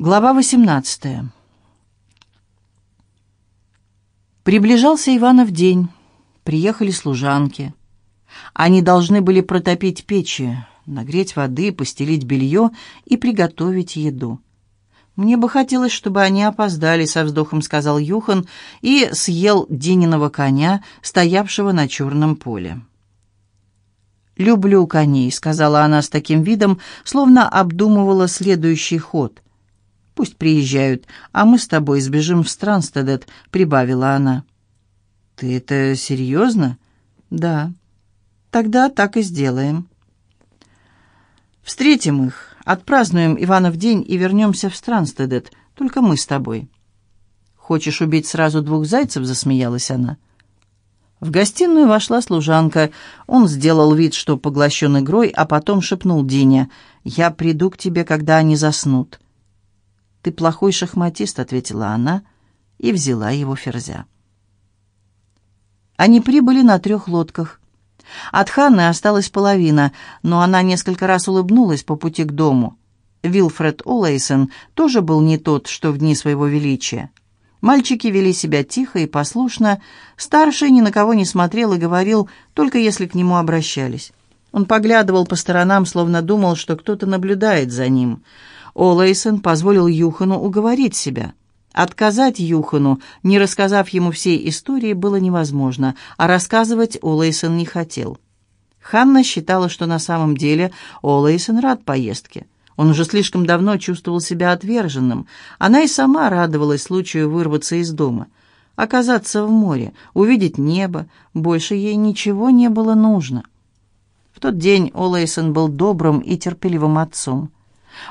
Глава 18. Приближался Иванов день. Приехали служанки. Они должны были протопить печи, нагреть воды, постелить белье и приготовить еду. «Мне бы хотелось, чтобы они опоздали», — со вздохом сказал Юхан и съел Дининого коня, стоявшего на черном поле. «Люблю коней», — сказала она с таким видом, словно обдумывала следующий ход — Пусть приезжают, а мы с тобой сбежим в Странстедет», — прибавила она. «Ты это серьезно?» «Да». «Тогда так и сделаем». «Встретим их, отпразднуем Иванов день и вернемся в Странстедет, только мы с тобой». «Хочешь убить сразу двух зайцев?» — засмеялась она. В гостиную вошла служанка. Он сделал вид, что поглощен игрой, а потом шепнул Дине, «Я приду к тебе, когда они заснут». «Ты плохой шахматист», — ответила она и взяла его ферзя. Они прибыли на трех лодках. От Ханны осталась половина, но она несколько раз улыбнулась по пути к дому. Вилфред Олэйсон тоже был не тот, что в дни своего величия. Мальчики вели себя тихо и послушно, старший ни на кого не смотрел и говорил, только если к нему обращались. Он поглядывал по сторонам, словно думал, что кто-то наблюдает за ним — Олэйсон позволил Юхану уговорить себя. Отказать Юхану, не рассказав ему всей истории, было невозможно, а рассказывать Олэйсон не хотел. Ханна считала, что на самом деле Олэйсон рад поездке. Он уже слишком давно чувствовал себя отверженным. Она и сама радовалась случаю вырваться из дома. Оказаться в море, увидеть небо, больше ей ничего не было нужно. В тот день Олэйсон был добрым и терпеливым отцом.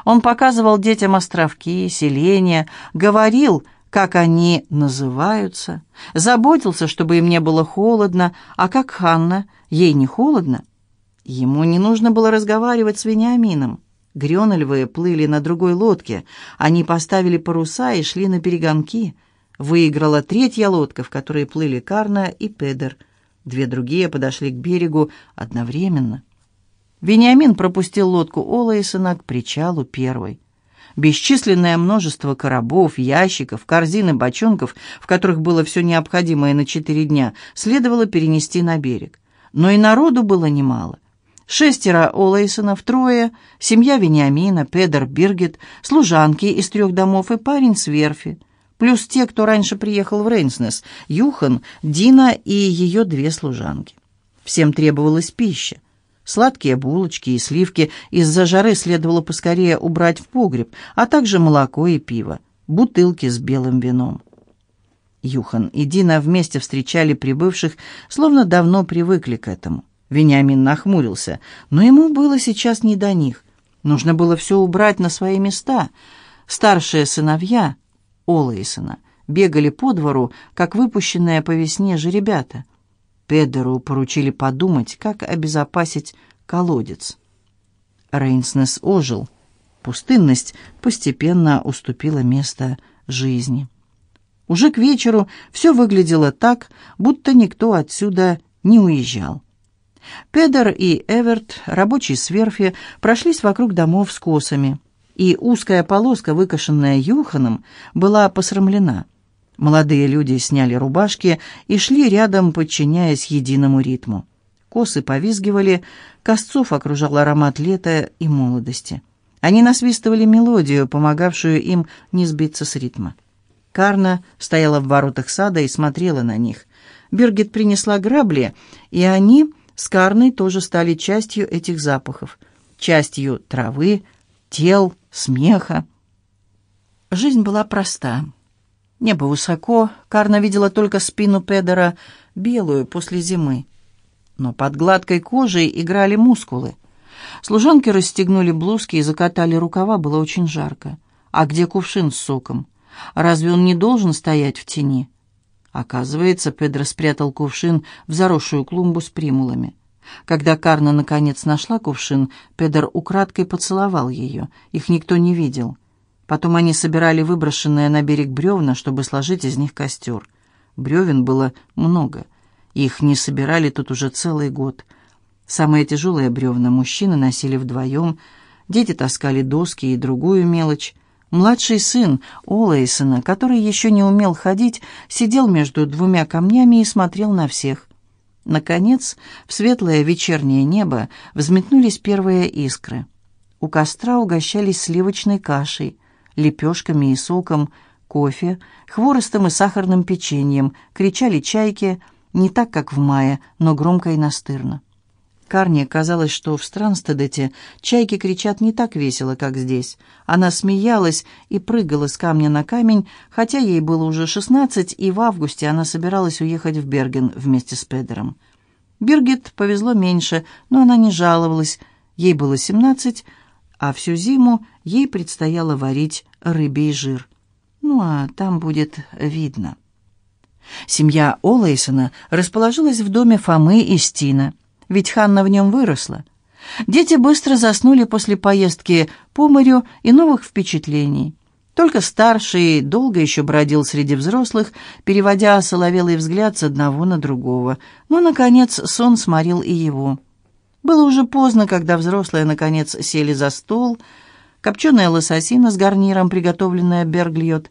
Он показывал детям островки, селения, говорил, как они называются, заботился, чтобы им не было холодно, а как Ханна, ей не холодно. Ему не нужно было разговаривать с Вениамином. Грёнольвы плыли на другой лодке. Они поставили паруса и шли на перегонки. Выиграла третья лодка, в которой плыли Карна и Педер. Две другие подошли к берегу одновременно. Вениамин пропустил лодку Олаисона к причалу первой. Бесчисленное множество коробов, ящиков, корзин и бочонков, в которых было все необходимое на четыре дня, следовало перенести на берег. Но и народу было немало. Шестеро Олэйсонов, трое, семья Вениамина, Педер, Биргет, служанки из трех домов и парень с верфи, плюс те, кто раньше приехал в Рейнснес, Юхан, Дина и ее две служанки. Всем требовалась пища. Сладкие булочки и сливки из-за жары следовало поскорее убрать в погреб, а также молоко и пиво, бутылки с белым вином. Юхан и Дина вместе встречали прибывших, словно давно привыкли к этому. Вениамин нахмурился, но ему было сейчас не до них. Нужно было все убрать на свои места. Старшие сыновья, Олэйсона, бегали по двору, как выпущенные по весне же ребята — Педеру поручили подумать, как обезопасить колодец. Рейнснес ожил. Пустынность постепенно уступила место жизни. Уже к вечеру все выглядело так, будто никто отсюда не уезжал. Педер и Эверт, рабочие с верфи, прошлись вокруг домов с косами, и узкая полоска, выкошенная Юханом, была посрамлена – Молодые люди сняли рубашки и шли рядом, подчиняясь единому ритму. Косы повизгивали, косцов окружал аромат лета и молодости. Они насвистывали мелодию, помогавшую им не сбиться с ритма. Карна стояла в воротах сада и смотрела на них. Биргит принесла грабли, и они с Карной тоже стали частью этих запахов, частью травы, тел, смеха. Жизнь была проста. Небо высоко, Карна видела только спину Педера, белую после зимы. Но под гладкой кожей играли мускулы. Служанки расстегнули блузки и закатали рукава, было очень жарко. А где кувшин с соком? Разве он не должен стоять в тени? Оказывается, Педро спрятал кувшин в заросшую клумбу с примулами. Когда Карна наконец нашла кувшин, Педер украдкой поцеловал ее. Их никто не видел. Потом они собирали выброшенные на берег бревна, чтобы сложить из них костер. Бревен было много. Их не собирали тут уже целый год. Самые тяжелые бревна мужчины носили вдвоем, дети таскали доски и другую мелочь. Младший сын Олэйсона, который еще не умел ходить, сидел между двумя камнями и смотрел на всех. Наконец, в светлое вечернее небо взметнулись первые искры. У костра угощались сливочной кашей, лепешками и соком, кофе, хворостом и сахарным печеньем, кричали чайки, не так, как в мае, но громко и настырно. Карне казалось, что в Странстедете чайки кричат не так весело, как здесь. Она смеялась и прыгала с камня на камень, хотя ей было уже шестнадцать, и в августе она собиралась уехать в Берген вместе с Педером. Биргит повезло меньше, но она не жаловалась. Ей было семнадцать, а всю зиму ей предстояло варить рыбий жир. Ну, а там будет видно. Семья Олэйсона расположилась в доме Фомы и Стина – ведь Ханна в нем выросла. Дети быстро заснули после поездки по морю и новых впечатлений. Только старший долго еще бродил среди взрослых, переводя соловелый взгляд с одного на другого. Но, наконец, сон сморил и его. Было уже поздно, когда взрослые, наконец, сели за стол. Копченая лососина с гарниром, приготовленная Бергльот.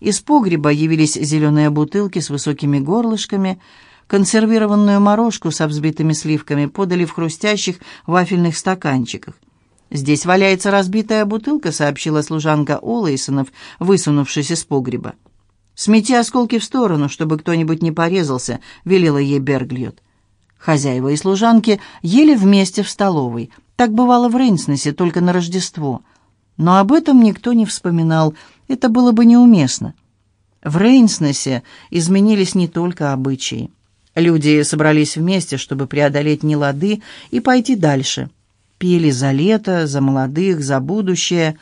Из погреба явились зеленые бутылки с высокими горлышками — Консервированную морожку со взбитыми сливками подали в хрустящих вафельных стаканчиках. «Здесь валяется разбитая бутылка», — сообщила служанка Олэйсонов, высунувшись из погреба. «Смети осколки в сторону, чтобы кто-нибудь не порезался», — велела ей Бергльот. Хозяева и служанки ели вместе в столовой. Так бывало в Рейнснесе, только на Рождество. Но об этом никто не вспоминал, это было бы неуместно. В Рейнснесе изменились не только обычаи. Люди собрались вместе, чтобы преодолеть нелады и пойти дальше. Пели за лето, за молодых, за будущее.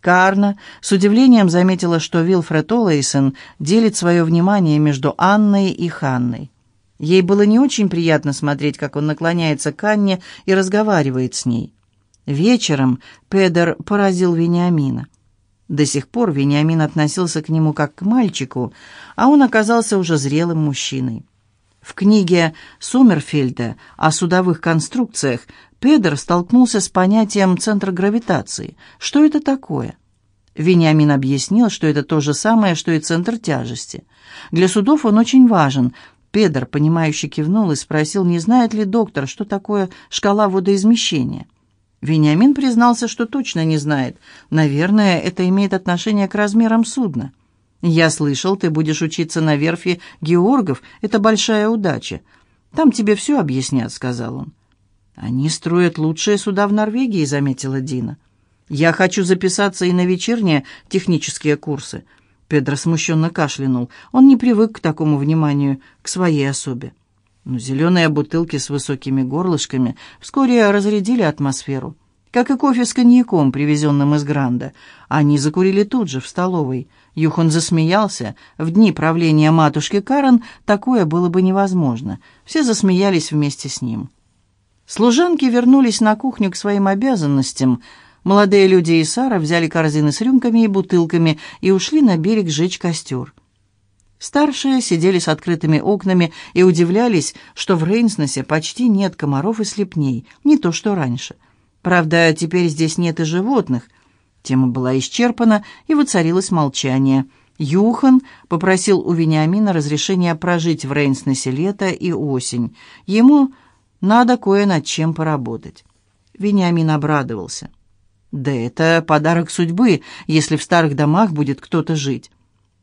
Карна с удивлением заметила, что Вилфред Олэйсон делит свое внимание между Анной и Ханной. Ей было не очень приятно смотреть, как он наклоняется к Анне и разговаривает с ней. Вечером Педер поразил Вениамина. До сих пор Вениамин относился к нему как к мальчику, а он оказался уже зрелым мужчиной. В книге Сомерфельда о судовых конструкциях Педер столкнулся с понятием центра гравитации. Что это такое? Вениамин объяснил, что это то же самое, что и центр тяжести. Для судов он очень важен. Педер, понимающе кивнул и спросил, не знает ли доктор, что такое шкала водоизмещения. Вениамин признался, что точно не знает. Наверное, это имеет отношение к размерам судна. «Я слышал, ты будешь учиться на верфи Георгов. Это большая удача. Там тебе все объяснят», — сказал он. «Они строят лучшие суда в Норвегии», — заметила Дина. «Я хочу записаться и на вечерние технические курсы». Педро смущенно кашлянул. Он не привык к такому вниманию, к своей особе. Но зеленые бутылки с высокими горлышками вскоре разрядили атмосферу. Как и кофе с коньяком, привезенным из Гранда. Они закурили тут же, в столовой. Юхон засмеялся. В дни правления матушки Карен такое было бы невозможно. Все засмеялись вместе с ним. Служанки вернулись на кухню к своим обязанностям. Молодые люди и Сара взяли корзины с рюмками и бутылками и ушли на берег жечь костер. Старшие сидели с открытыми окнами и удивлялись, что в Рейнснесе почти нет комаров и слепней, не то что раньше. Правда, теперь здесь нет и животных — Тема была исчерпана, и воцарилось молчание. Юхан попросил у Вениамина разрешения прожить в Рейнснесе лето и осень. Ему надо кое над чем поработать. Вениамин обрадовался. «Да это подарок судьбы, если в старых домах будет кто-то жить».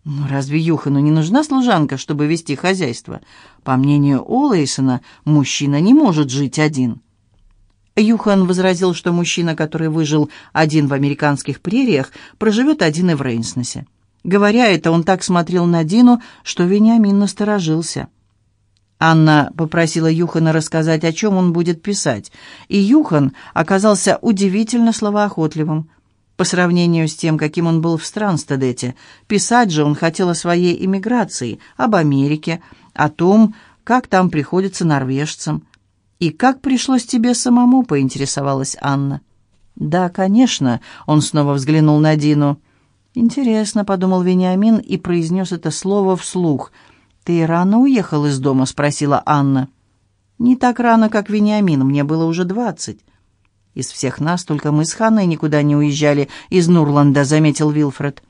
«Ну, разве Юхану не нужна служанка, чтобы вести хозяйство? По мнению Олэйсона, мужчина не может жить один». Юхан возразил, что мужчина, который выжил один в американских прериях, проживет один и в Рейнснесе. Говоря это, он так смотрел на Дину, что Вениамин насторожился. Анна попросила Юхана рассказать, о чем он будет писать, и Юхан оказался удивительно словоохотливым. По сравнению с тем, каким он был в Странстедете, писать же он хотел о своей эмиграции, об Америке, о том, как там приходится норвежцам. «И как пришлось тебе самому?» — поинтересовалась Анна. «Да, конечно», — он снова взглянул на Дину. «Интересно», — подумал Вениамин и произнес это слово вслух. «Ты рано уехал из дома?» — спросила Анна. «Не так рано, как Вениамин, мне было уже двадцать». «Из всех нас только мы с Ханной никуда не уезжали из Нурланда», — заметил Вилфред.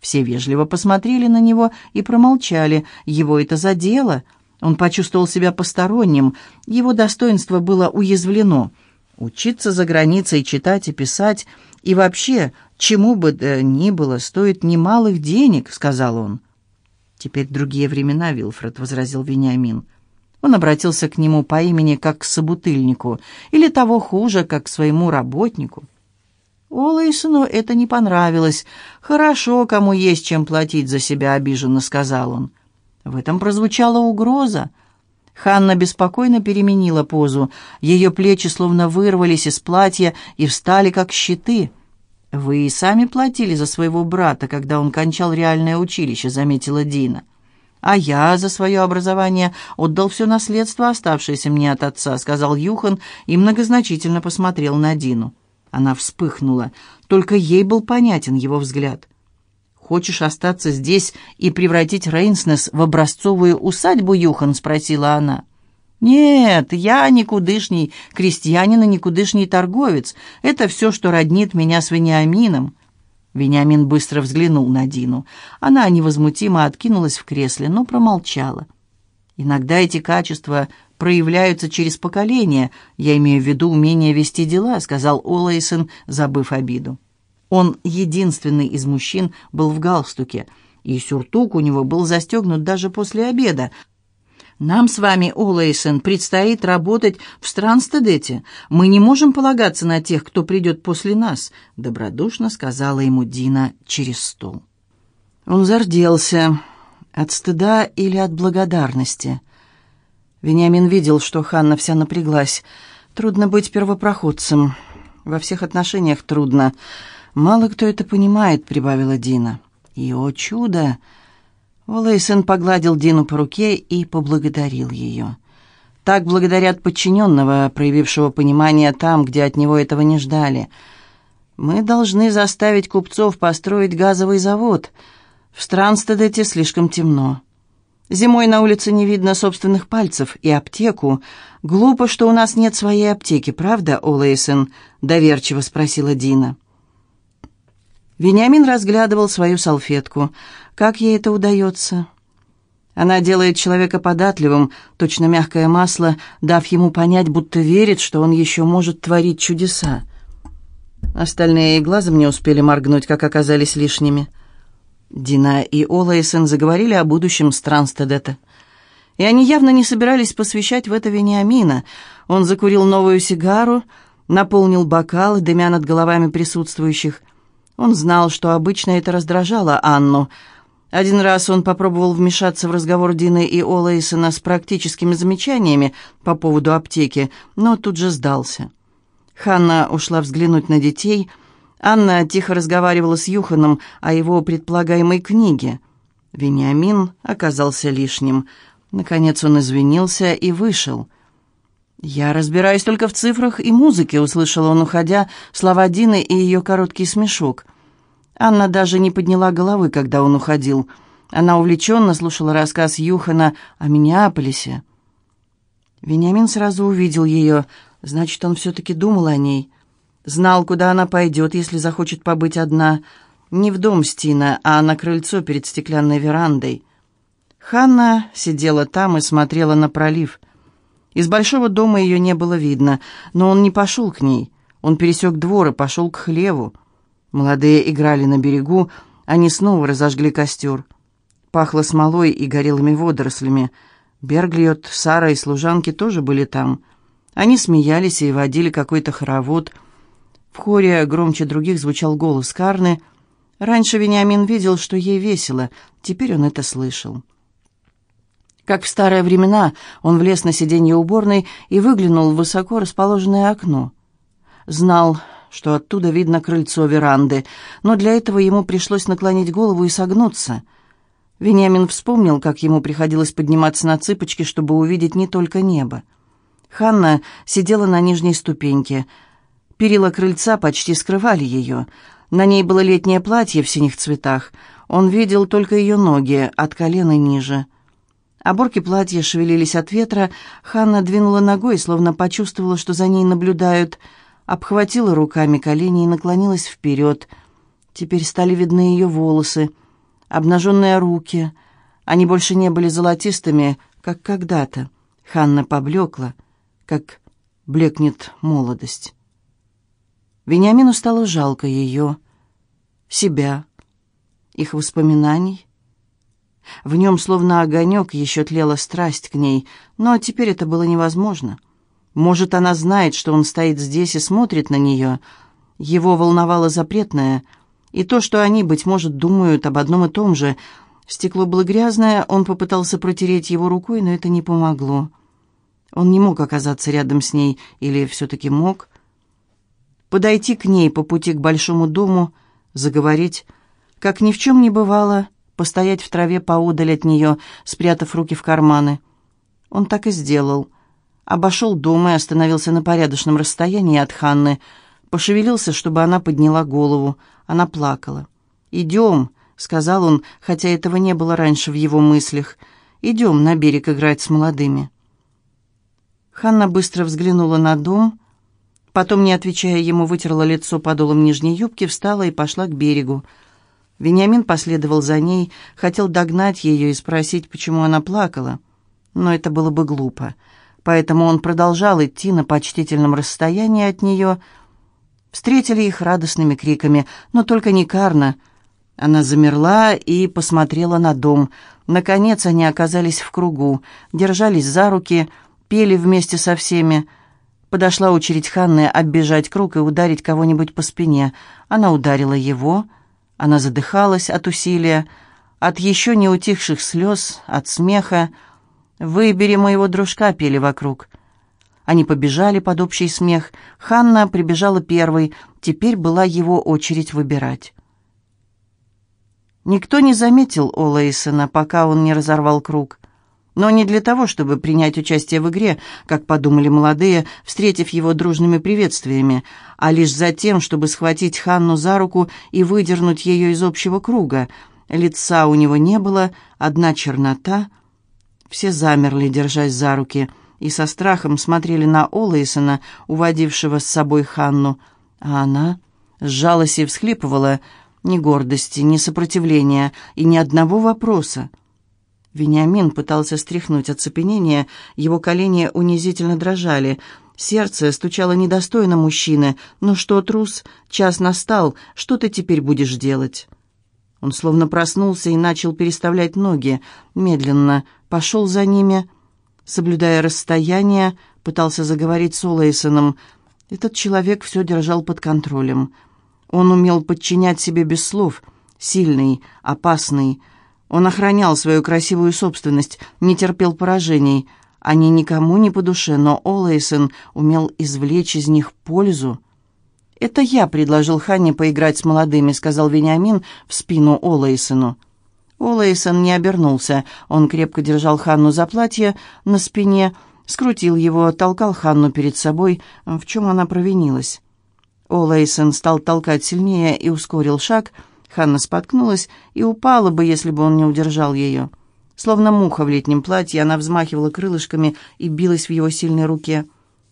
Все вежливо посмотрели на него и промолчали. Его это задело. Он почувствовал себя посторонним. Его достоинство было уязвлено. Учиться за границей, читать и писать, и вообще, чему бы то ни было, стоит немалых денег, — сказал он. «Теперь другие времена, Вилфред», — возразил Вениамин. Он обратился к нему по имени как к собутыльнику, или того хуже, как к своему работнику. Олэйсону это не понравилось. «Хорошо, кому есть чем платить за себя», — обиженно сказал он. В этом прозвучала угроза. Ханна беспокойно переменила позу. Ее плечи словно вырвались из платья и встали, как щиты. «Вы и сами платили за своего брата, когда он кончал реальное училище», — заметила Дина. «А я за свое образование отдал все наследство, оставшееся мне от отца», — сказал Юхан и многозначительно посмотрел на Дину. Она вспыхнула. Только ей был понятен его взгляд. «Хочешь остаться здесь и превратить Рейнснес в образцовую усадьбу, Юхан?» — спросила она. «Нет, я никудышний крестьянин и никудышний торговец. Это все, что роднит меня с Вениамином». Вениамин быстро взглянул на Дину. Она невозмутимо откинулась в кресле, но промолчала. Иногда эти качества проявляются через поколения. Я имею в виду умение вести дела», — сказал Олэйсон, забыв обиду. Он единственный из мужчин был в галстуке, и сюртук у него был застегнут даже после обеда. «Нам с вами, Олэйсон, предстоит работать в Странстедете. Мы не можем полагаться на тех, кто придет после нас», — добродушно сказала ему Дина через стол. Он зарделся от стыда или от благодарности. Вениамин видел, что Ханна вся напряглась. Трудно быть первопроходцем. Во всех отношениях трудно. «Мало кто это понимает», — прибавила Дина. «И, о чудо!» Олэйсон погладил Дину по руке и поблагодарил ее. Так благодарят подчиненного, проявившего понимание там, где от него этого не ждали. «Мы должны заставить купцов построить газовый завод. В Странстедете слишком темно. Зимой на улице не видно собственных пальцев и аптеку. Глупо, что у нас нет своей аптеки, правда, Олэйсон?» — доверчиво спросила Дина. Вениамин разглядывал свою салфетку. Как ей это удается? Она делает человека податливым, точно мягкое масло, дав ему понять, будто верит, что он еще может творить чудеса. Остальные и глазом не успели моргнуть, как оказались лишними. Дина и Олайсен заговорили о будущем Странстедета. И они явно не собирались посвящать в это Вениамина. Он закурил новую сигару, наполнил бокал, дымя над головами присутствующих – он знал, что обычно это раздражало Анну. Один раз он попробовал вмешаться в разговор Дины и Олэйсона с практическими замечаниями по поводу аптеки, но тут же сдался. Ханна ушла взглянуть на детей. Анна тихо разговаривала с Юханом о его предполагаемой книге. Вениамин оказался лишним. Наконец он извинился и вышел. «Я разбираюсь только в цифрах и музыке», — услышал он, уходя, слова Дины и ее короткий смешок. Анна даже не подняла головы, когда он уходил. Она увлеченно слушала рассказ Юхана о Миннеаполисе. Вениамин сразу увидел ее, значит, он все-таки думал о ней. Знал, куда она пойдет, если захочет побыть одна. Не в дом Стина, а на крыльцо перед стеклянной верандой. Ханна сидела там и смотрела на пролив — из большого дома ее не было видно, но он не пошел к ней. Он пересек двор и пошел к хлеву. Молодые играли на берегу, они снова разожгли костер. Пахло смолой и горелыми водорослями. Берглиот, Сара и служанки тоже были там. Они смеялись и водили какой-то хоровод. В хоре громче других звучал голос Карны. Раньше Вениамин видел, что ей весело, теперь он это слышал. Как в старые времена, он влез на сиденье уборной и выглянул в высоко расположенное окно. Знал, что оттуда видно крыльцо веранды, но для этого ему пришлось наклонить голову и согнуться. Вениамин вспомнил, как ему приходилось подниматься на цыпочки, чтобы увидеть не только небо. Ханна сидела на нижней ступеньке. Перила крыльца почти скрывали ее. На ней было летнее платье в синих цветах. Он видел только ее ноги, от колена ниже. Оборки платья шевелились от ветра. Ханна двинула ногой, словно почувствовала, что за ней наблюдают. Обхватила руками колени и наклонилась вперед. Теперь стали видны ее волосы, обнаженные руки. Они больше не были золотистыми, как когда-то. Ханна поблекла, как блекнет молодость. Вениамину стало жалко ее, себя, их воспоминаний. В нем словно огонек еще тлела страсть к ней, но теперь это было невозможно. Может, она знает, что он стоит здесь и смотрит на нее. Его волновало запретное, и то, что они, быть может, думают об одном и том же. Стекло было грязное, он попытался протереть его рукой, но это не помогло. Он не мог оказаться рядом с ней, или все-таки мог. Подойти к ней по пути к большому дому, заговорить, как ни в чем не бывало, постоять в траве поодаль от нее, спрятав руки в карманы. Он так и сделал. Обошел дом и остановился на порядочном расстоянии от Ханны. Пошевелился, чтобы она подняла голову. Она плакала. «Идем», — сказал он, хотя этого не было раньше в его мыслях. «Идем на берег играть с молодыми». Ханна быстро взглянула на дом, потом, не отвечая ему, вытерла лицо подолом нижней юбки, встала и пошла к берегу. Вениамин последовал за ней, хотел догнать ее и спросить, почему она плакала. Но это было бы глупо. Поэтому он продолжал идти на почтительном расстоянии от нее. Встретили их радостными криками, но только не Карна. Она замерла и посмотрела на дом. Наконец они оказались в кругу, держались за руки — пели вместе со всеми. Подошла очередь Ханны оббежать круг и ударить кого-нибудь по спине. Она ударила его. Она задыхалась от усилия, от еще не утихших слез, от смеха. «Выбери моего дружка», — пели вокруг. Они побежали под общий смех. Ханна прибежала первой. Теперь была его очередь выбирать. Никто не заметил Олэйсона, пока он не разорвал круг но не для того, чтобы принять участие в игре, как подумали молодые, встретив его дружными приветствиями, а лишь за тем, чтобы схватить Ханну за руку и выдернуть ее из общего круга. Лица у него не было, одна чернота. Все замерли, держась за руки, и со страхом смотрели на Олэйсона, уводившего с собой Ханну. А она сжалась и всхлипывала, ни гордости, ни сопротивления и ни одного вопроса. Вениамин пытался стряхнуть оцепенение, его колени унизительно дрожали. Сердце стучало недостойно мужчины. «Ну что, трус, час настал, что ты теперь будешь делать?» Он словно проснулся и начал переставлять ноги. Медленно пошел за ними, соблюдая расстояние, пытался заговорить с Олэйсоном. Этот человек все держал под контролем. Он умел подчинять себе без слов. Сильный, опасный, он охранял свою красивую собственность, не терпел поражений. Они никому не по душе, но Олэйсон умел извлечь из них пользу. «Это я предложил Ханне поиграть с молодыми», — сказал Вениамин в спину Олэйсону. Олэйсон не обернулся. Он крепко держал Ханну за платье на спине, скрутил его, толкал Ханну перед собой, в чем она провинилась. Олэйсон стал толкать сильнее и ускорил шаг — Ханна споткнулась и упала бы, если бы он не удержал ее. Словно муха в летнем платье, она взмахивала крылышками и билась в его сильной руке.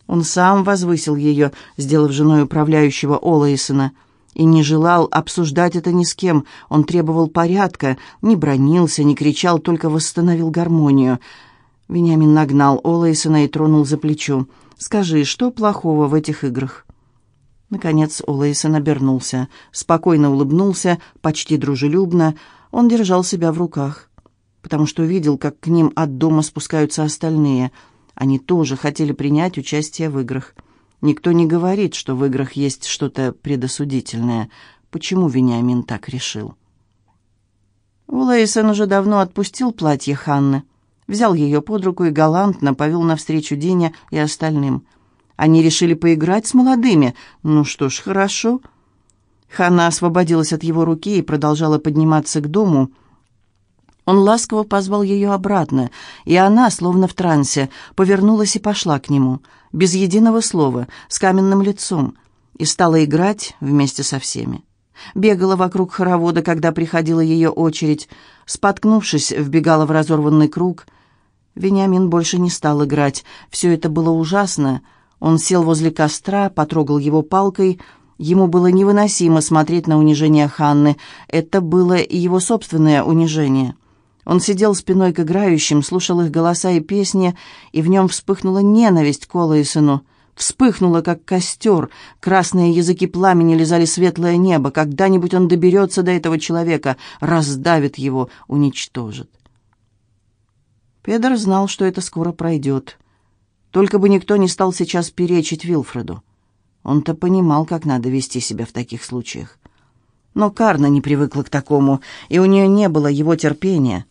Он сам возвысил ее, сделав женой управляющего Олэйсона, и не желал обсуждать это ни с кем. Он требовал порядка, не бронился, не кричал, только восстановил гармонию. Вениамин нагнал Олэйсона и тронул за плечо. «Скажи, что плохого в этих играх?» Наконец Олэйсон обернулся, спокойно улыбнулся, почти дружелюбно. Он держал себя в руках, потому что видел, как к ним от дома спускаются остальные. Они тоже хотели принять участие в играх. Никто не говорит, что в играх есть что-то предосудительное. Почему Вениамин так решил? Улэйсон уже давно отпустил платье Ханны, взял ее под руку и галантно повел навстречу Дине и остальным – они решили поиграть с молодыми. Ну что ж, хорошо. Ханна освободилась от его руки и продолжала подниматься к дому. Он ласково позвал ее обратно, и она, словно в трансе, повернулась и пошла к нему, без единого слова, с каменным лицом, и стала играть вместе со всеми. Бегала вокруг хоровода, когда приходила ее очередь, споткнувшись, вбегала в разорванный круг. Вениамин больше не стал играть. Все это было ужасно, Он сел возле костра, потрогал его палкой. Ему было невыносимо смотреть на унижение Ханны. Это было и его собственное унижение. Он сидел спиной к играющим, слушал их голоса и песни, и в нем вспыхнула ненависть к Олэйсону. Вспыхнула, как костер, красные языки пламени лизали светлое небо. Когда-нибудь он доберется до этого человека, раздавит его, уничтожит. Педер знал, что это скоро пройдет. Только бы никто не стал сейчас перечить Вилфреду. Он-то понимал, как надо вести себя в таких случаях. Но Карна не привыкла к такому, и у нее не было его терпения.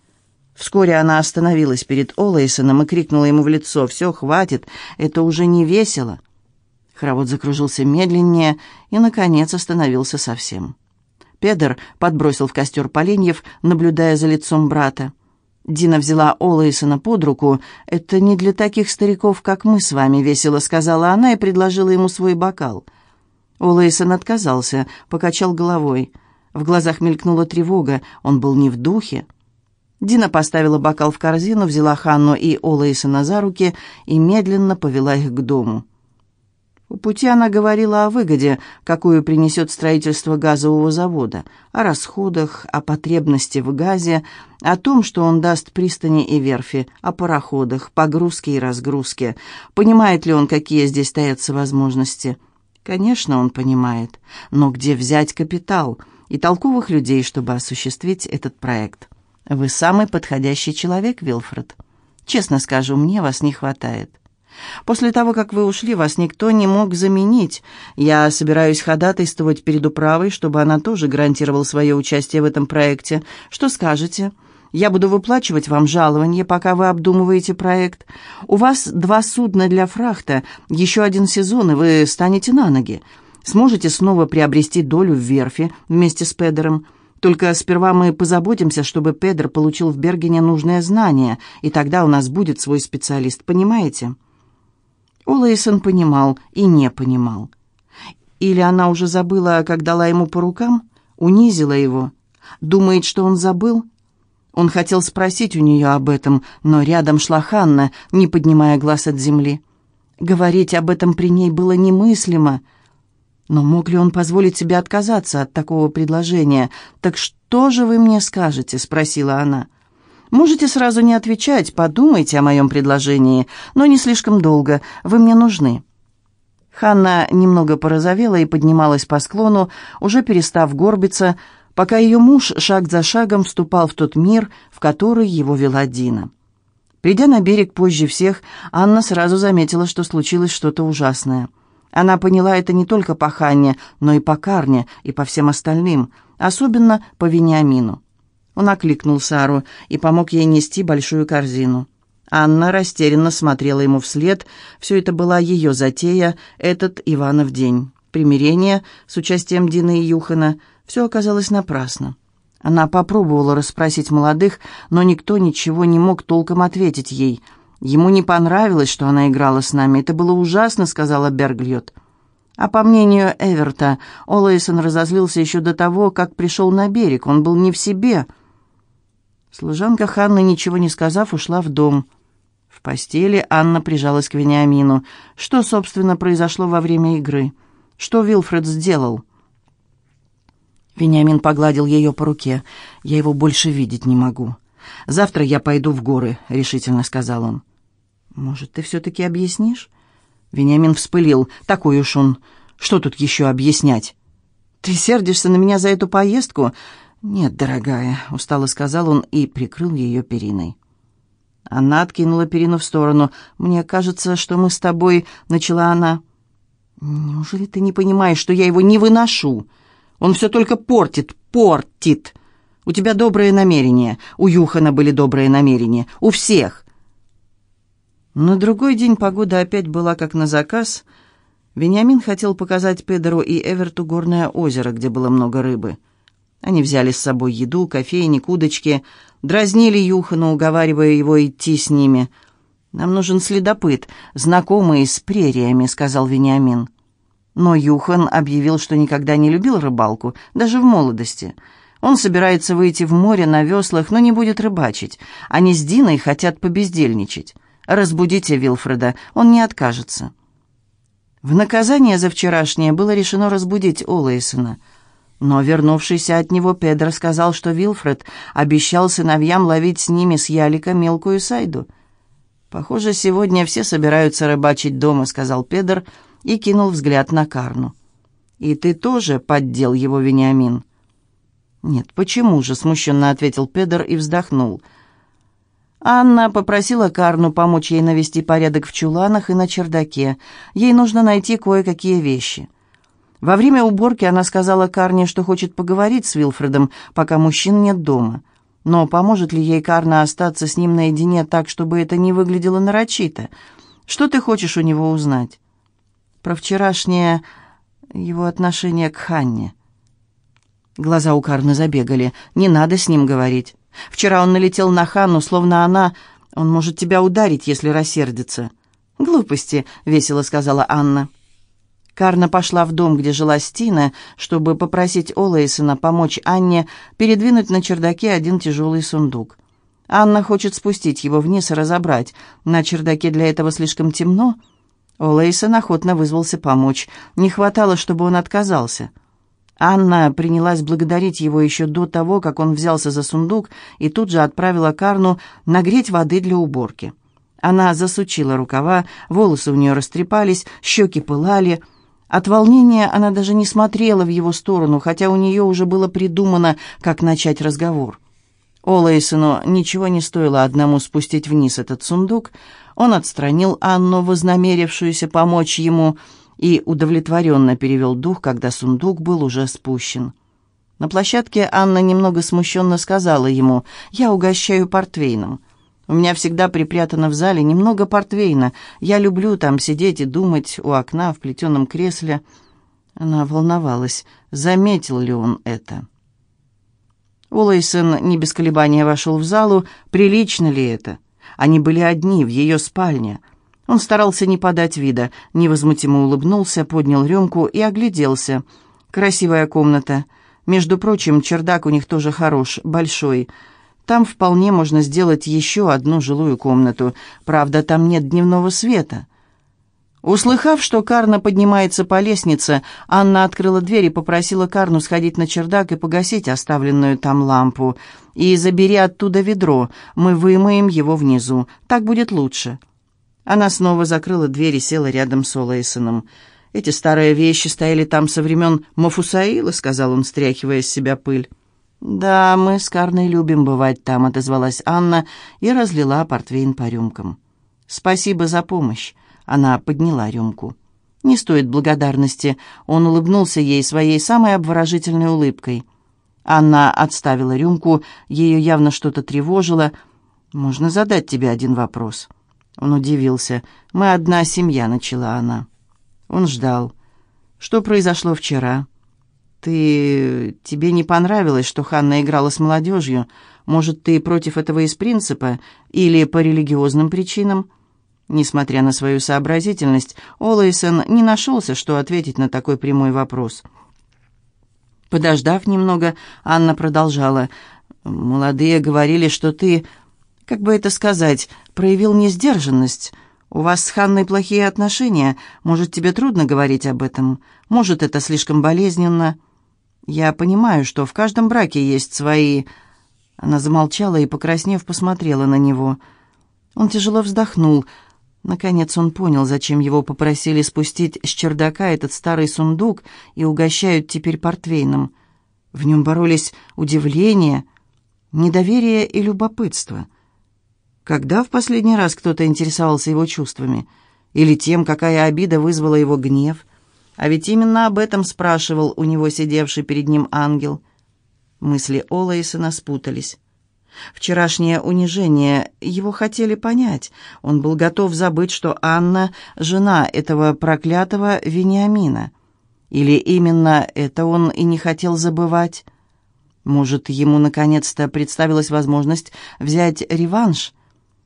Вскоре она остановилась перед Олэйсоном и крикнула ему в лицо «Все, хватит, это уже не весело». Хоровод закружился медленнее и, наконец, остановился совсем. Педер подбросил в костер поленьев, наблюдая за лицом брата. Дина взяла Олэйсона под руку. «Это не для таких стариков, как мы с вами», — весело сказала она и предложила ему свой бокал. Олэйсон отказался, покачал головой. В глазах мелькнула тревога, он был не в духе. Дина поставила бокал в корзину, взяла Ханну и Олэйсона за руки и медленно повела их к дому. По пути она говорила о выгоде, какую принесет строительство газового завода, о расходах, о потребности в газе, о том, что он даст пристани и верфи, о пароходах, погрузке и разгрузке. Понимает ли он, какие здесь таятся возможности? Конечно, он понимает. Но где взять капитал и толковых людей, чтобы осуществить этот проект? Вы самый подходящий человек, Вилфред. Честно скажу, мне вас не хватает. После того, как вы ушли, вас никто не мог заменить. Я собираюсь ходатайствовать перед управой, чтобы она тоже гарантировала свое участие в этом проекте. Что скажете? Я буду выплачивать вам жалование, пока вы обдумываете проект. У вас два судна для фрахта, еще один сезон, и вы станете на ноги. Сможете снова приобрести долю в верфи вместе с Педером. Только сперва мы позаботимся, чтобы Педро получил в Бергене нужное знание, и тогда у нас будет свой специалист, понимаете?» Олэйсон понимал и не понимал. Или она уже забыла, как дала ему по рукам, унизила его, думает, что он забыл? Он хотел спросить у нее об этом, но рядом шла Ханна, не поднимая глаз от земли. Говорить об этом при ней было немыслимо — но мог ли он позволить себе отказаться от такого предложения? «Так что же вы мне скажете?» — спросила она. «Можете сразу не отвечать, подумайте о моем предложении, но не слишком долго, вы мне нужны». Ханна немного порозовела и поднималась по склону, уже перестав горбиться, пока ее муж шаг за шагом вступал в тот мир, в который его вела Дина. Придя на берег позже всех, Анна сразу заметила, что случилось что-то ужасное — она поняла это не только по Ханне, но и по Карне, и по всем остальным, особенно по Вениамину. Он окликнул Сару и помог ей нести большую корзину. Анна растерянно смотрела ему вслед. Все это была ее затея, этот Иванов день. Примирение с участием Дины и Юхана. Все оказалось напрасно. Она попробовала расспросить молодых, но никто ничего не мог толком ответить ей – Ему не понравилось, что она играла с нами. Это было ужасно, сказала Бергльот. А по мнению Эверта, Олэйсон разозлился еще до того, как пришел на берег. Он был не в себе. Служанка Ханна, ничего не сказав, ушла в дом. В постели Анна прижалась к Вениамину. Что, собственно, произошло во время игры? Что Вилфред сделал? Вениамин погладил ее по руке. «Я его больше видеть не могу. Завтра я пойду в горы», — решительно сказал он. «Может, ты все-таки объяснишь?» Вениамин вспылил. «Такой уж он. Что тут еще объяснять?» «Ты сердишься на меня за эту поездку?» «Нет, дорогая», — устало сказал он и прикрыл ее периной. Она откинула перину в сторону. «Мне кажется, что мы с тобой...» — начала она. «Неужели ты не понимаешь, что я его не выношу? Он все только портит, портит. У тебя добрые намерения. У Юхана были добрые намерения. У всех. На другой день погода опять была как на заказ. Вениамин хотел показать Педро и Эверту горное озеро, где было много рыбы. Они взяли с собой еду, кофейник, удочки, дразнили Юхана, уговаривая его идти с ними. «Нам нужен следопыт, знакомый с прериями», — сказал Вениамин. Но Юхан объявил, что никогда не любил рыбалку, даже в молодости. Он собирается выйти в море на веслах, но не будет рыбачить. Они с Диной хотят побездельничать. Разбудите Вилфреда, он не откажется». В наказание за вчерашнее было решено разбудить Олэйсона. Но вернувшийся от него Педро сказал, что Вилфред обещал сыновьям ловить с ними с ялика мелкую сайду. «Похоже, сегодня все собираются рыбачить дома», — сказал Педр и кинул взгляд на Карну. «И ты тоже поддел его, Вениамин?» «Нет, почему же?» — смущенно ответил Педр и вздохнул. Анна попросила Карну помочь ей навести порядок в чуланах и на чердаке. Ей нужно найти кое-какие вещи. Во время уборки она сказала Карне, что хочет поговорить с Вилфредом, пока мужчин нет дома. Но поможет ли ей Карна остаться с ним наедине так, чтобы это не выглядело нарочито? Что ты хочешь у него узнать? Про вчерашнее его отношение к Ханне. Глаза у Карны забегали. «Не надо с ним говорить. Вчера он налетел на Ханну, словно она... Он может тебя ударить, если рассердится». «Глупости», — весело сказала Анна. Карна пошла в дом, где жила Стина, чтобы попросить Олэйсона помочь Анне передвинуть на чердаке один тяжелый сундук. Анна хочет спустить его вниз и разобрать. На чердаке для этого слишком темно. Олэйсон охотно вызвался помочь. Не хватало, чтобы он отказался. Анна принялась благодарить его еще до того, как он взялся за сундук, и тут же отправила Карну нагреть воды для уборки. Она засучила рукава, волосы у нее растрепались, щеки пылали — от волнения она даже не смотрела в его сторону, хотя у нее уже было придумано, как начать разговор. Олэйсону ничего не стоило одному спустить вниз этот сундук. Он отстранил Анну, вознамерившуюся помочь ему, и удовлетворенно перевел дух, когда сундук был уже спущен. На площадке Анна немного смущенно сказала ему «Я угощаю портвейном». У меня всегда припрятано в зале немного портвейна. Я люблю там сидеть и думать у окна в плетеном кресле. Она волновалась, заметил ли он это. Улайсон не без колебания вошел в залу. Прилично ли это? Они были одни, в ее спальне. Он старался не подать вида, невозмутимо улыбнулся, поднял рюмку и огляделся. Красивая комната. Между прочим, чердак у них тоже хорош, большой — там вполне можно сделать еще одну жилую комнату. Правда, там нет дневного света. Услыхав, что Карна поднимается по лестнице, Анна открыла дверь и попросила Карну сходить на чердак и погасить оставленную там лампу. «И забери оттуда ведро, мы вымоем его внизу. Так будет лучше». Она снова закрыла дверь и села рядом с Олэйсоном. «Эти старые вещи стояли там со времен Мафусаила», — сказал он, стряхивая с себя пыль. «Да, мы с Карной любим бывать там», — отозвалась Анна и разлила портвейн по рюмкам. «Спасибо за помощь», — она подняла рюмку. «Не стоит благодарности», — он улыбнулся ей своей самой обворожительной улыбкой. Анна отставила рюмку, ее явно что-то тревожило. «Можно задать тебе один вопрос?» Он удивился. «Мы одна семья», — начала она. Он ждал. «Что произошло вчера?» «Ты... тебе не понравилось, что Ханна играла с молодежью? Может, ты против этого из принципа или по религиозным причинам?» Несмотря на свою сообразительность, Олэйсон не нашелся, что ответить на такой прямой вопрос. Подождав немного, Анна продолжала. «Молодые говорили, что ты, как бы это сказать, проявил несдержанность. У вас с Ханной плохие отношения. Может, тебе трудно говорить об этом. Может, это слишком болезненно». «Я понимаю, что в каждом браке есть свои...» Она замолчала и, покраснев, посмотрела на него. Он тяжело вздохнул. Наконец он понял, зачем его попросили спустить с чердака этот старый сундук и угощают теперь портвейном. В нем боролись удивление, недоверие и любопытство. Когда в последний раз кто-то интересовался его чувствами? Или тем, какая обида вызвала его гнев? А ведь именно об этом спрашивал у него сидевший перед ним ангел. Мысли Олэйсона спутались. Вчерашнее унижение его хотели понять. Он был готов забыть, что Анна — жена этого проклятого Вениамина. Или именно это он и не хотел забывать? Может, ему наконец-то представилась возможность взять реванш,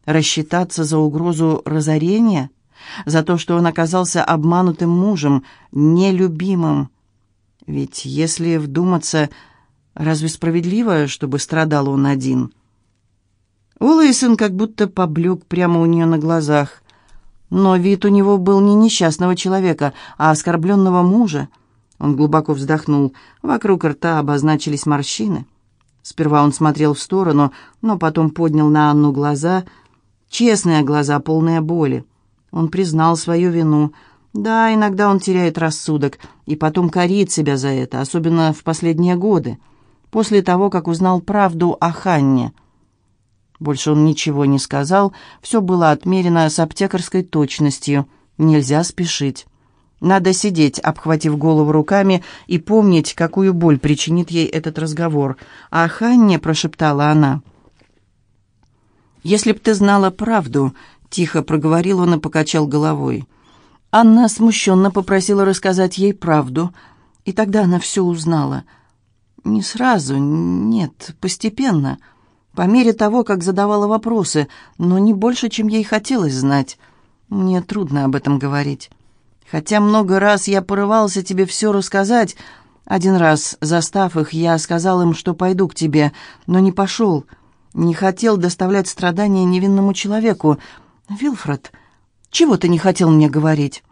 рассчитаться за угрозу разорения? за то, что он оказался обманутым мужем, нелюбимым. Ведь если вдуматься, разве справедливо, чтобы страдал он один? Улэйсон как будто поблек прямо у нее на глазах. Но вид у него был не несчастного человека, а оскорбленного мужа. Он глубоко вздохнул. Вокруг рта обозначились морщины. Сперва он смотрел в сторону, но потом поднял на Анну глаза, честные глаза, полные боли. Он признал свою вину. Да, иногда он теряет рассудок и потом корит себя за это, особенно в последние годы, после того, как узнал правду о Ханне. Больше он ничего не сказал, все было отмерено с аптекарской точностью. Нельзя спешить. Надо сидеть, обхватив голову руками, и помнить, какую боль причинит ей этот разговор. «А Ханне», — прошептала она. «Если б ты знала правду», — тихо проговорил он и покачал головой. Анна смущенно попросила рассказать ей правду, и тогда она все узнала. Не сразу, нет, постепенно, по мере того, как задавала вопросы, но не больше, чем ей хотелось знать. Мне трудно об этом говорить. Хотя много раз я порывался тебе все рассказать. Один раз, застав их, я сказал им, что пойду к тебе, но не пошел. Не хотел доставлять страдания невинному человеку. Вилфред, чего ты не хотел мне говорить?»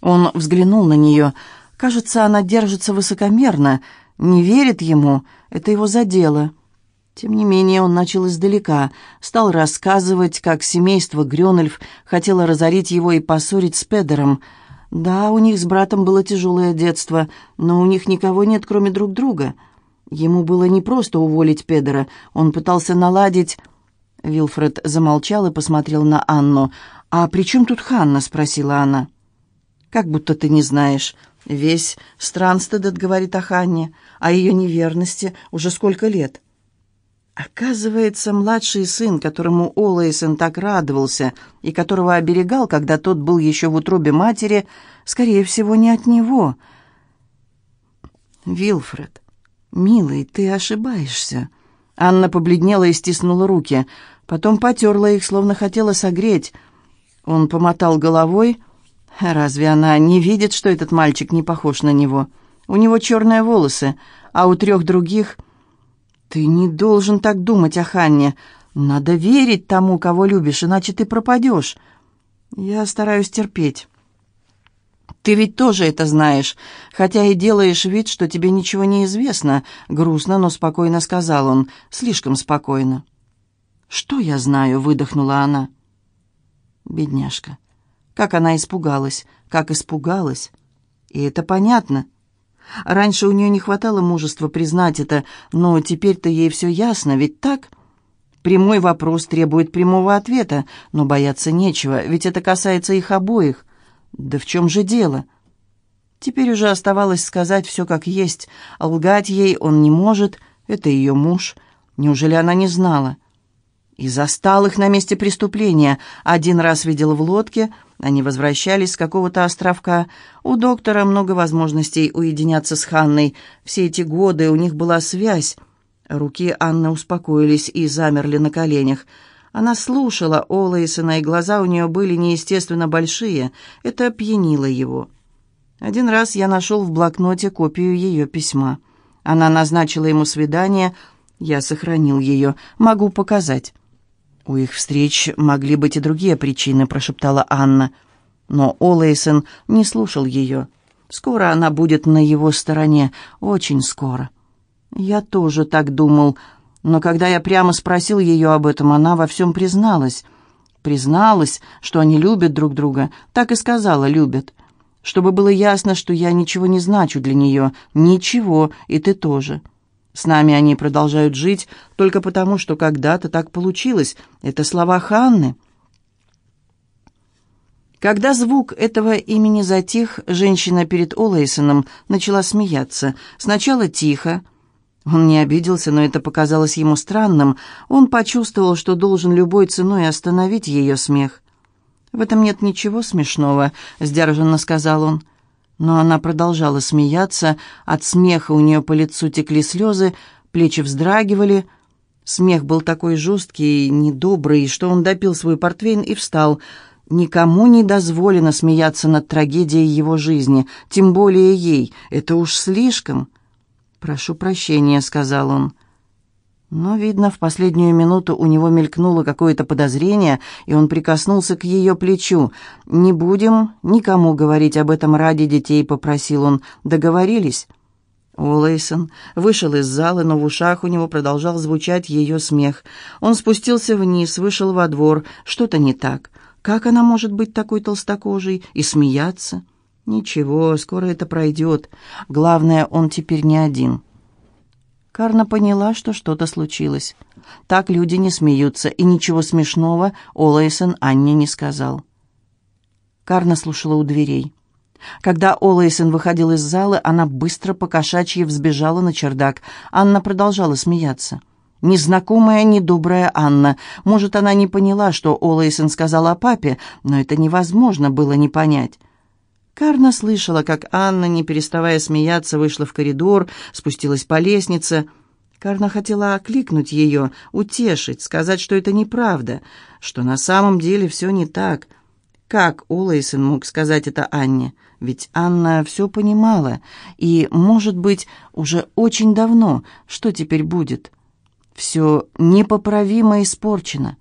Он взглянул на нее. Кажется, она держится высокомерно, не верит ему, это его задело. Тем не менее, он начал издалека, стал рассказывать, как семейство Грёнольф хотело разорить его и поссорить с Педером. Да, у них с братом было тяжелое детство, но у них никого нет, кроме друг друга. Ему было не просто уволить Педера, он пытался наладить... Вилфред замолчал и посмотрел на Анну. «А при чем тут Ханна?» — спросила она. «Как будто ты не знаешь. Весь Странстедет говорит о Ханне, о ее неверности уже сколько лет». Оказывается, младший сын, которому Олэйсон так радовался и которого оберегал, когда тот был еще в утробе матери, скорее всего, не от него. «Вилфред, милый, ты ошибаешься». Анна побледнела и стиснула руки, потом потерла их, словно хотела согреть. Он помотал головой. Разве она не видит, что этот мальчик не похож на него? У него черные волосы, а у трех других «Ты не должен так думать о Ханне. Надо верить тому, кого любишь, иначе ты пропадешь. Я стараюсь терпеть». «Ты ведь тоже это знаешь, хотя и делаешь вид, что тебе ничего не известно», — грустно, но спокойно сказал он, слишком спокойно. «Что я знаю?» — выдохнула она. Бедняжка. Как она испугалась, как испугалась. И это понятно. Раньше у нее не хватало мужества признать это, но теперь-то ей все ясно, ведь так? Прямой вопрос требует прямого ответа, но бояться нечего, ведь это касается их обоих. Да в чем же дело? Теперь уже оставалось сказать все как есть. Лгать ей он не может, это ее муж. Неужели она не знала? И застал их на месте преступления. Один раз видел в лодке, они возвращались с какого-то островка. У доктора много возможностей уединяться с Ханной. Все эти годы у них была связь. Руки Анны успокоились и замерли на коленях. Она слушала Олэйсона, и глаза у нее были неестественно большие. Это опьянило его. Один раз я нашел в блокноте копию ее письма. Она назначила ему свидание. Я сохранил ее. Могу показать. «У их встреч могли быть и другие причины», — прошептала Анна. Но Олэйсон не слушал ее. «Скоро она будет на его стороне, очень скоро». «Я тоже так думал, но когда я прямо спросил ее об этом, она во всем призналась. Призналась, что они любят друг друга, так и сказала «любят». Чтобы было ясно, что я ничего не значу для нее. Ничего, и ты тоже». С нами они продолжают жить только потому, что когда-то так получилось. Это слова Ханны. Когда звук этого имени затих, женщина перед Олэйсоном начала смеяться. Сначала тихо. Он не обиделся, но это показалось ему странным. Он почувствовал, что должен любой ценой остановить ее смех. «В этом нет ничего смешного», — сдержанно сказал он. Но она продолжала смеяться, от смеха у нее по лицу текли слезы, плечи вздрагивали. Смех был такой жесткий и недобрый, что он допил свой портвейн и встал. Никому не дозволено смеяться над трагедией его жизни, тем более ей. Это уж слишком. «Прошу прощения», — сказал он. Но, видно, в последнюю минуту у него мелькнуло какое-то подозрение, и он прикоснулся к ее плечу. «Не будем никому говорить об этом ради детей», — попросил он. «Договорились?» Уоллейсон вышел из зала, но в ушах у него продолжал звучать ее смех. Он спустился вниз, вышел во двор. Что-то не так. Как она может быть такой толстокожей и смеяться? Ничего, скоро это пройдет. Главное, он теперь не один. Карна поняла, что что-то случилось. Так люди не смеются, и ничего смешного Олэйсон Анне не сказал. Карна слушала у дверей. Когда Олэйсон выходил из зала, она быстро по кошачьи взбежала на чердак. Анна продолжала смеяться. Незнакомая, недобрая Анна. Может, она не поняла, что Олэйсон сказал о папе, но это невозможно было не понять. Карна слышала, как Анна, не переставая смеяться, вышла в коридор, спустилась по лестнице. Карна хотела окликнуть ее, утешить, сказать, что это неправда, что на самом деле все не так. Как Олэйсон мог сказать это Анне? Ведь Анна все понимала, и, может быть, уже очень давно, что теперь будет. Все непоправимо испорчено.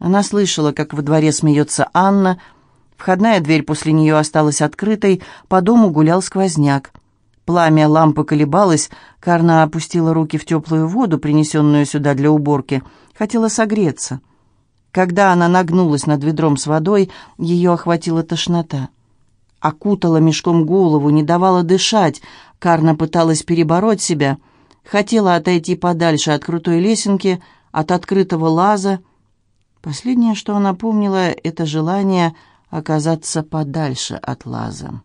Она слышала, как во дворе смеется Анна, — Входная дверь после нее осталась открытой, по дому гулял сквозняк. Пламя лампы колебалось, Карна опустила руки в теплую воду, принесенную сюда для уборки, хотела согреться. Когда она нагнулась над ведром с водой, ее охватила тошнота. Окутала мешком голову, не давала дышать. Карна пыталась перебороть себя, хотела отойти подальше от крутой лесенки, от открытого лаза. Последнее, что она помнила, это желание – оказаться подальше от лаза.